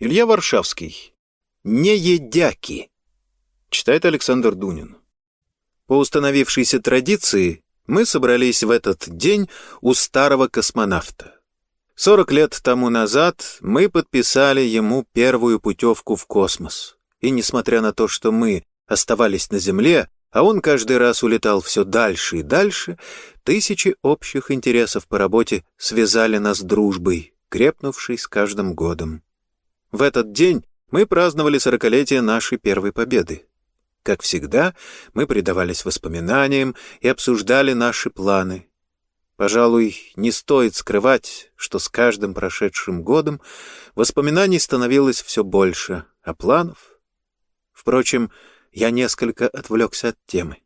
Илья Варшавский. «Неедяки». Читает Александр Дунин. По установившейся традиции мы собрались в этот день у старого космонавта. Сорок лет тому назад мы подписали ему первую путевку в космос. И несмотря на то, что мы оставались на Земле, а он каждый раз улетал все дальше и дальше, тысячи общих интересов по работе связали нас дружбой, крепнувшей с каждым годом. В этот день мы праздновали сорокалетие нашей первой победы. Как всегда, мы предавались воспоминаниям и обсуждали наши планы. Пожалуй, не стоит скрывать, что с каждым прошедшим годом воспоминаний становилось все больше, а планов... Впрочем, я несколько отвлекся от темы.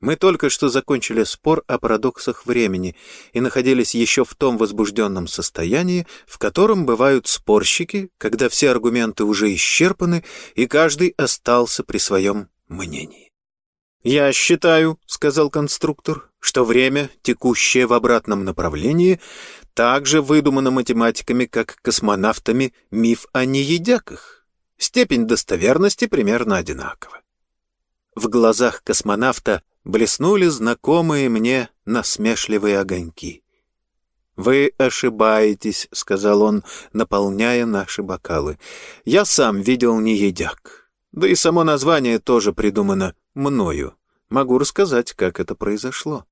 Мы только что закончили спор о парадоксах времени и находились еще в том возбужденном состоянии, в котором бывают спорщики, когда все аргументы уже исчерпаны, и каждый остался при своем мнении. «Я считаю», — сказал конструктор, — «что время, текущее в обратном направлении, также выдумано математиками, как космонавтами, миф о неедяках. Степень достоверности примерно одинакова». В глазах космонавта блеснули знакомые мне насмешливые огоньки. «Вы ошибаетесь», — сказал он, наполняя наши бокалы. «Я сам видел неедяк. Да и само название тоже придумано мною. Могу рассказать, как это произошло».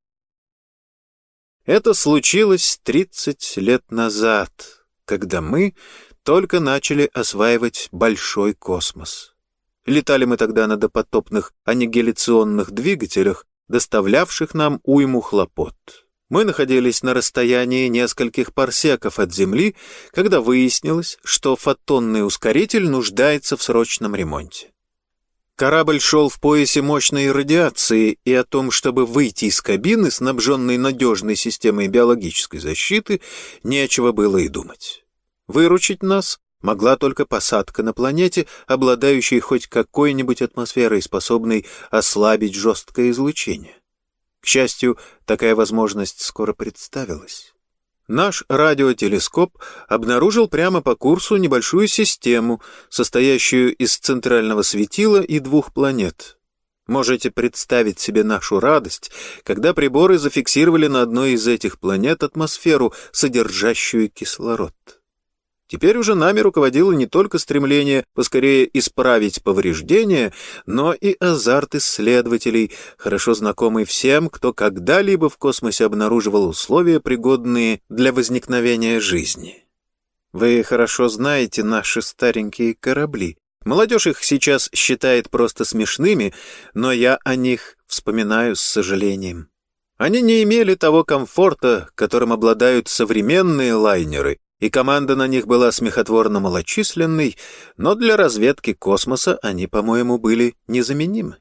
Это случилось тридцать лет назад, когда мы только начали осваивать большой космос. Летали мы тогда на допотопных аннигиляционных двигателях, доставлявших нам уйму хлопот. Мы находились на расстоянии нескольких парсеков от Земли, когда выяснилось, что фотонный ускоритель нуждается в срочном ремонте. Корабль шел в поясе мощной радиации, и о том, чтобы выйти из кабины, снабженной надежной системой биологической защиты, нечего было и думать. Выручить нас могла только посадка на планете, обладающей хоть какой-нибудь атмосферой, способной ослабить жесткое излучение. К счастью, такая возможность скоро представилась. Наш радиотелескоп обнаружил прямо по курсу небольшую систему, состоящую из центрального светила и двух планет. Можете представить себе нашу радость, когда приборы зафиксировали на одной из этих планет атмосферу, содержащую кислород. Теперь уже нами руководило не только стремление поскорее исправить повреждения, но и азарт исследователей, хорошо знакомый всем, кто когда-либо в космосе обнаруживал условия, пригодные для возникновения жизни. Вы хорошо знаете наши старенькие корабли. Молодежь их сейчас считает просто смешными, но я о них вспоминаю с сожалением. Они не имели того комфорта, которым обладают современные лайнеры, и команда на них была смехотворно малочисленной, но для разведки космоса они, по-моему, были незаменимы.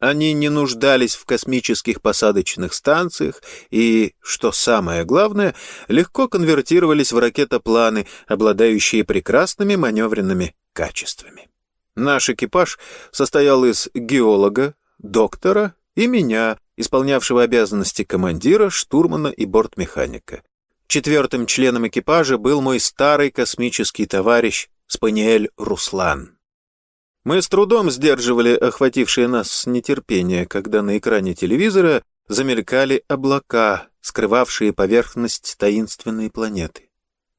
Они не нуждались в космических посадочных станциях и, что самое главное, легко конвертировались в ракетопланы, обладающие прекрасными маневренными качествами. Наш экипаж состоял из геолога, доктора и меня, исполнявшего обязанности командира, штурмана и бортмеханика. Четвертым членом экипажа был мой старый космический товарищ Спаниэль Руслан. Мы с трудом сдерживали охватившее нас нетерпение, когда на экране телевизора замелькали облака, скрывавшие поверхность таинственной планеты.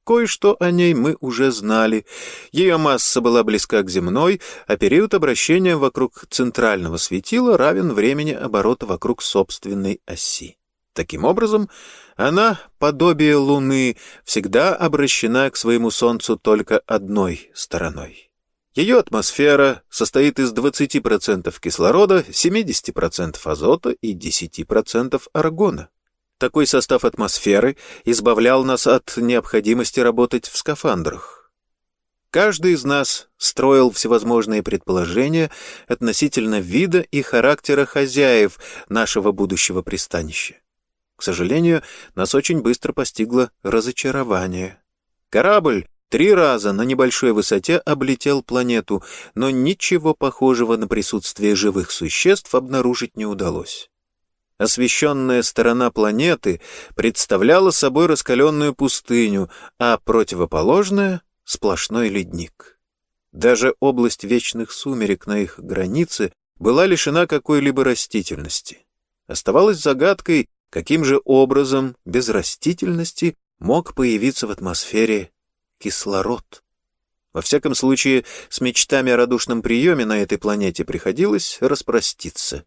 Кое-что о ней мы уже знали. Ее масса была близка к земной, а период обращения вокруг центрального светила равен времени оборота вокруг собственной оси. Таким образом, она, подобие Луны, всегда обращена к своему Солнцу только одной стороной. Ее атмосфера состоит из 20% кислорода, 70% азота и 10% аргона. Такой состав атмосферы избавлял нас от необходимости работать в скафандрах. Каждый из нас строил всевозможные предположения относительно вида и характера хозяев нашего будущего пристанища. К сожалению, нас очень быстро постигло разочарование. Корабль три раза на небольшой высоте облетел планету, но ничего похожего на присутствие живых существ обнаружить не удалось. Освещенная сторона планеты представляла собой раскаленную пустыню, а противоположная — сплошной ледник. Даже область вечных сумерек на их границе была лишена какой-либо растительности. Оставалось загадкой, каким же образом без растительности мог появиться в атмосфере кислород. Во всяком случае, с мечтами о радушном приеме на этой планете приходилось распроститься.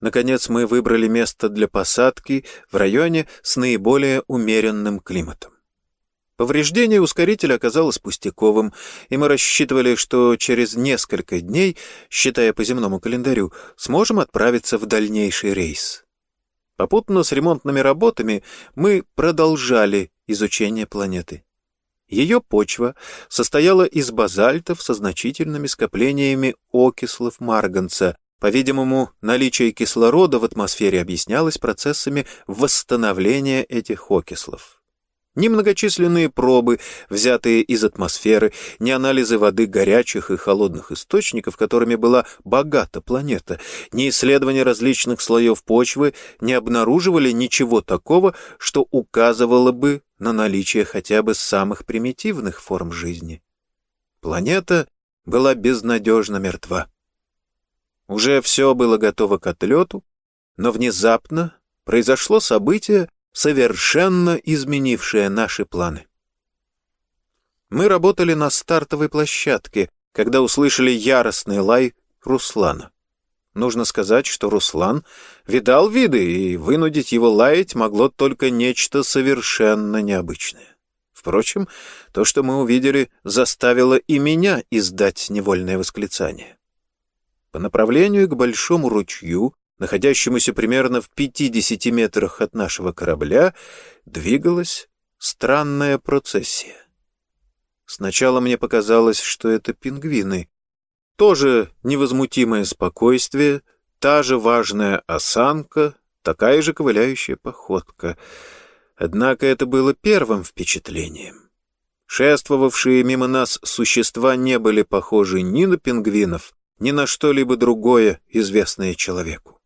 Наконец мы выбрали место для посадки в районе с наиболее умеренным климатом. Повреждение ускорителя оказалось пустяковым, и мы рассчитывали, что через несколько дней, считая по земному календарю, сможем отправиться в дальнейший рейс. Попутно с ремонтными работами мы продолжали изучение планеты. Ее почва состояла из базальтов со значительными скоплениями окислов марганца. По-видимому, наличие кислорода в атмосфере объяснялось процессами восстановления этих окислов. Ни многочисленные пробы, взятые из атмосферы, ни анализы воды горячих и холодных источников, которыми была богата планета, ни исследования различных слоев почвы не обнаруживали ничего такого, что указывало бы на наличие хотя бы самых примитивных форм жизни. Планета была безнадежно мертва. Уже все было готово к отлету, но внезапно произошло событие, совершенно изменившее наши планы. Мы работали на стартовой площадке, когда услышали яростный лай Руслана. Нужно сказать, что Руслан видал виды, и вынудить его лаять могло только нечто совершенно необычное. Впрочем, то, что мы увидели, заставило и меня издать невольное восклицание. По направлению к большому ручью находящемуся примерно в 50 метрах от нашего корабля, двигалась странная процессия. Сначала мне показалось, что это пингвины. Тоже невозмутимое спокойствие, та же важная осанка, такая же ковыляющая походка. Однако это было первым впечатлением. Шествовавшие мимо нас существа не были похожи ни на пингвинов, ни на что-либо другое, известное человеку.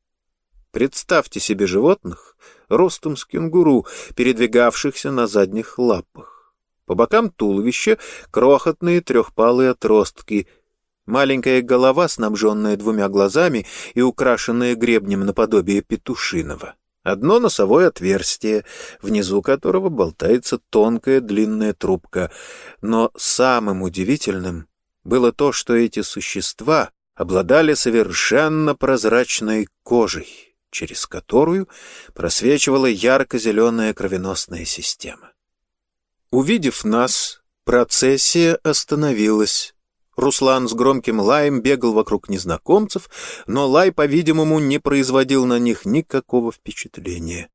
Представьте себе животных ростом с кенгуру, передвигавшихся на задних лапах. По бокам туловища крохотные трехпалые отростки, маленькая голова, снабженная двумя глазами и украшенная гребнем наподобие петушиного. Одно носовое отверстие, внизу которого болтается тонкая длинная трубка. Но самым удивительным было то, что эти существа обладали совершенно прозрачной кожей через которую просвечивала ярко-зеленая кровеносная система. Увидев нас, процессия остановилась. Руслан с громким лаем бегал вокруг незнакомцев, но лай, по-видимому, не производил на них никакого впечатления.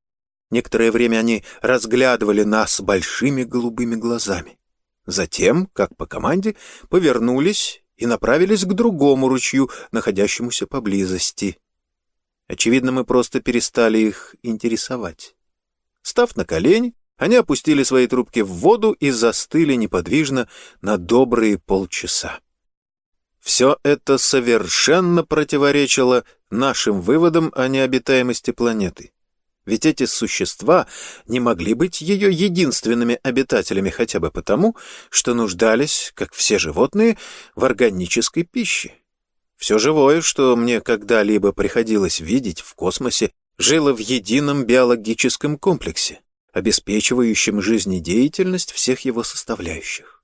Некоторое время они разглядывали нас большими голубыми глазами. Затем, как по команде, повернулись и направились к другому ручью, находящемуся поблизости. Очевидно, мы просто перестали их интересовать. Став на колени, они опустили свои трубки в воду и застыли неподвижно на добрые полчаса. Все это совершенно противоречило нашим выводам о необитаемости планеты. Ведь эти существа не могли быть ее единственными обитателями хотя бы потому, что нуждались, как все животные, в органической пище. Все живое, что мне когда-либо приходилось видеть в космосе, жило в едином биологическом комплексе, обеспечивающем жизнедеятельность всех его составляющих.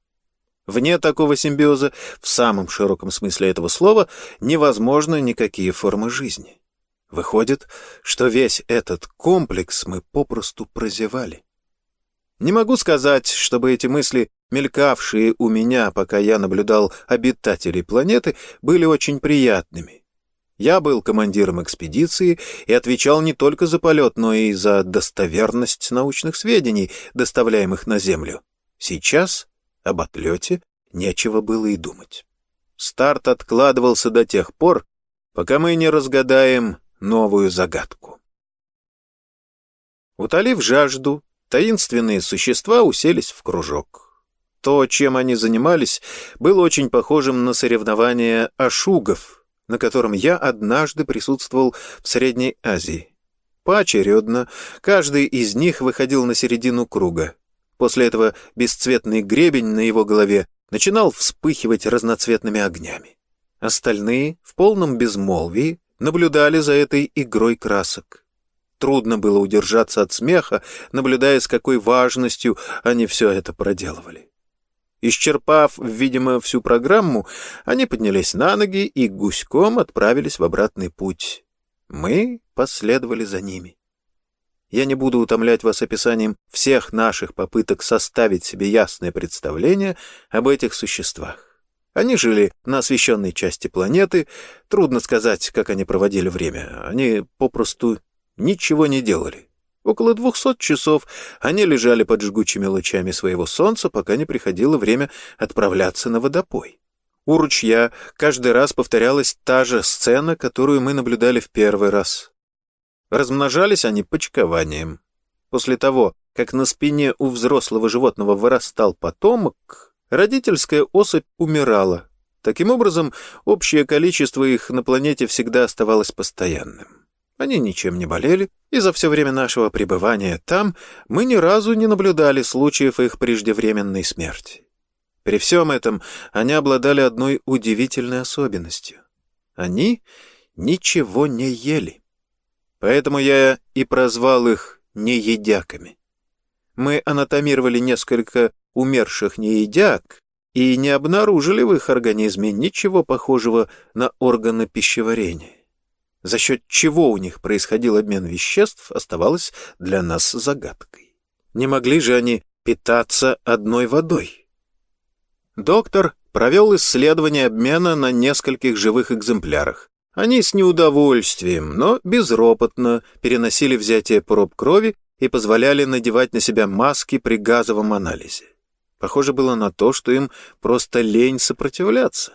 Вне такого симбиоза, в самом широком смысле этого слова, невозможны никакие формы жизни. Выходит, что весь этот комплекс мы попросту прозевали. Не могу сказать, чтобы эти мысли мелькавшие у меня, пока я наблюдал обитателей планеты, были очень приятными. Я был командиром экспедиции и отвечал не только за полет, но и за достоверность научных сведений, доставляемых на Землю. Сейчас об отлете нечего было и думать. Старт откладывался до тех пор, пока мы не разгадаем новую загадку. Утолив жажду, таинственные существа уселись в кружок. То, чем они занимались, было очень похожим на соревнование ашугов, на котором я однажды присутствовал в Средней Азии. Поочередно каждый из них выходил на середину круга. После этого бесцветный гребень на его голове начинал вспыхивать разноцветными огнями. Остальные в полном безмолвии наблюдали за этой игрой красок. Трудно было удержаться от смеха, наблюдая, с какой важностью они все это проделывали. Исчерпав, видимо, всю программу, они поднялись на ноги и гуськом отправились в обратный путь. Мы последовали за ними. Я не буду утомлять вас описанием всех наших попыток составить себе ясное представление об этих существах. Они жили на освещенной части планеты. Трудно сказать, как они проводили время. Они попросту ничего не делали. Около двухсот часов они лежали под жгучими лучами своего солнца, пока не приходило время отправляться на водопой. У ручья каждый раз повторялась та же сцена, которую мы наблюдали в первый раз. Размножались они почкованием. После того, как на спине у взрослого животного вырастал потомок, Родительская особь умирала. Таким образом, общее количество их на планете всегда оставалось постоянным. Они ничем не болели, и за все время нашего пребывания там мы ни разу не наблюдали случаев их преждевременной смерти. При всем этом они обладали одной удивительной особенностью. Они ничего не ели. Поэтому я и прозвал их неедяками. Мы анатомировали несколько умерших неедяк и не обнаружили в их организме ничего похожего на органы пищеварения. За счет чего у них происходил обмен веществ, оставалось для нас загадкой. Не могли же они питаться одной водой? Доктор провел исследование обмена на нескольких живых экземплярах. Они с неудовольствием, но безропотно переносили взятие проб крови и позволяли надевать на себя маски при газовом анализе. Похоже было на то, что им просто лень сопротивляться.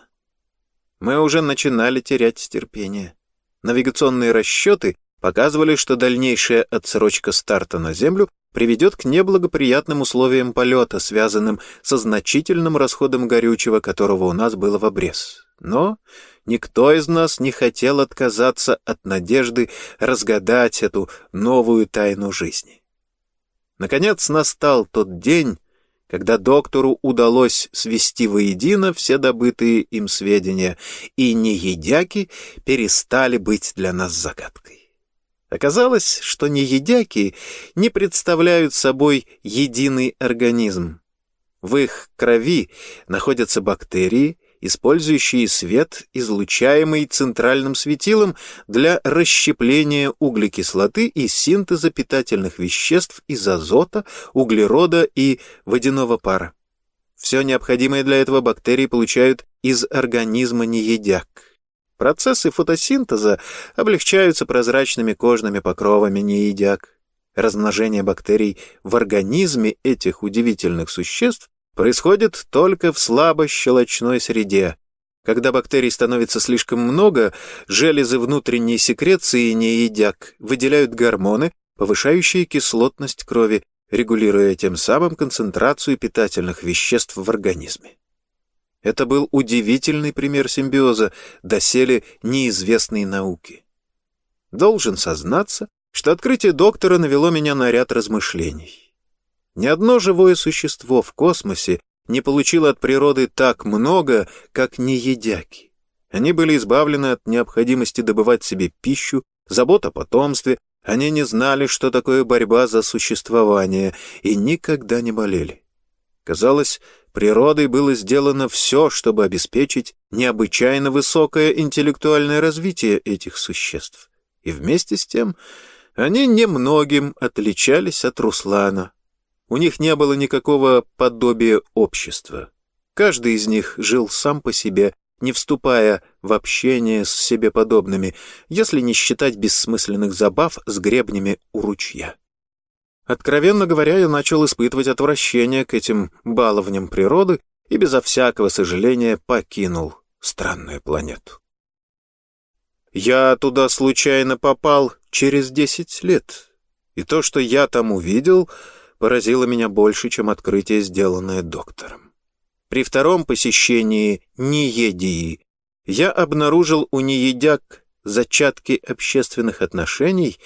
Мы уже начинали терять терпение. Навигационные расчеты показывали, что дальнейшая отсрочка старта на Землю приведет к неблагоприятным условиям полета, связанным со значительным расходом горючего, которого у нас было в обрез. Но никто из нас не хотел отказаться от надежды разгадать эту новую тайну жизни. Наконец настал тот день, когда доктору удалось свести воедино все добытые им сведения, и неедяки перестали быть для нас загадкой. Оказалось, что неедяки не представляют собой единый организм. В их крови находятся бактерии, использующие свет, излучаемый центральным светилом для расщепления углекислоты и синтеза питательных веществ из азота, углерода и водяного пара. Все необходимое для этого бактерии получают из организма неедяк. Процессы фотосинтеза облегчаются прозрачными кожными покровами неедяк. Размножение бактерий в организме этих удивительных существ происходит только в слабощелочной среде. Когда бактерий становится слишком много, железы внутренней секреции неедяк выделяют гормоны, повышающие кислотность крови, регулируя тем самым концентрацию питательных веществ в организме. Это был удивительный пример симбиоза, доселе неизвестной науки. Должен сознаться, что открытие доктора навело меня на ряд размышлений. Ни одно живое существо в космосе не получило от природы так много, как неедяки. Они были избавлены от необходимости добывать себе пищу, забот о потомстве, они не знали, что такое борьба за существование, и никогда не болели. Казалось, природой было сделано все, чтобы обеспечить необычайно высокое интеллектуальное развитие этих существ. И вместе с тем они немногим отличались от Руслана, у них не было никакого подобия общества. Каждый из них жил сам по себе, не вступая в общение с себе подобными, если не считать бессмысленных забав с гребнями у ручья. Откровенно говоря, я начал испытывать отвращение к этим баловням природы и безо всякого сожаления покинул странную планету. Я туда случайно попал через десять лет, и то, что я там увидел — поразило меня больше, чем открытие, сделанное доктором. При втором посещении Ниедии я обнаружил у Ниедяк зачатки общественных отношений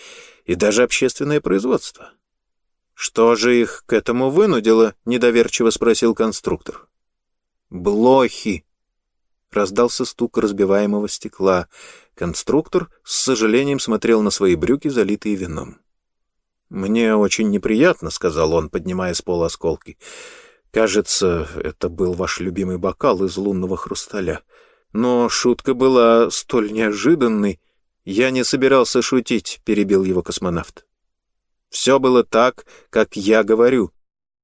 и даже общественное производство. «Что же их к этому вынудило?» — недоверчиво спросил конструктор. Блохи. Раздался стук разбиваемого стекла. Конструктор с сожалением смотрел на свои брюки, залитые вином. «Мне очень неприятно», — сказал он, поднимая с пола осколки. «Кажется, это был ваш любимый бокал из лунного хрусталя. Но шутка была столь неожиданной. Я не собирался шутить», — перебил его космонавт. «Все было так, как я говорю.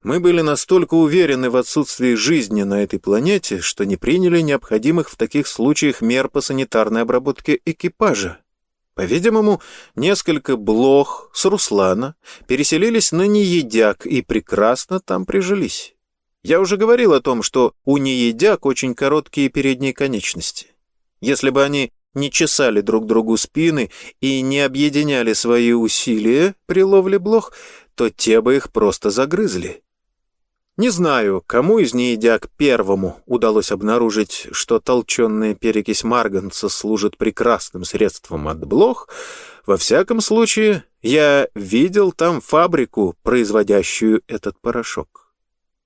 Мы были настолько уверены в отсутствии жизни на этой планете, что не приняли необходимых в таких случаях мер по санитарной обработке экипажа. По-видимому, несколько блох с Руслана переселились на Неедяк и прекрасно там прижились. Я уже говорил о том, что у Неедяк очень короткие передние конечности. Если бы они не чесали друг другу спины и не объединяли свои усилия при ловле блох, то те бы их просто загрызли. Не знаю, кому из неедяк первому удалось обнаружить, что толченная перекись марганца служит прекрасным средством от блох. Во всяком случае, я видел там фабрику, производящую этот порошок.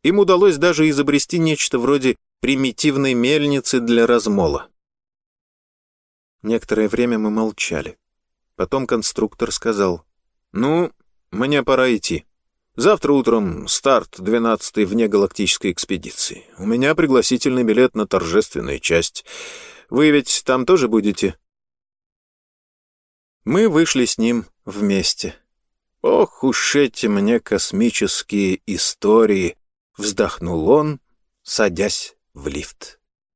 Им удалось даже изобрести нечто вроде примитивной мельницы для размола. Некоторое время мы молчали. Потом конструктор сказал, «Ну, мне пора идти». Завтра утром старт 12-й внегалактической экспедиции. У меня пригласительный билет на торжественную часть. Вы ведь там тоже будете?» Мы вышли с ним вместе. «Ох уж эти мне космические истории!» — вздохнул он, садясь в лифт.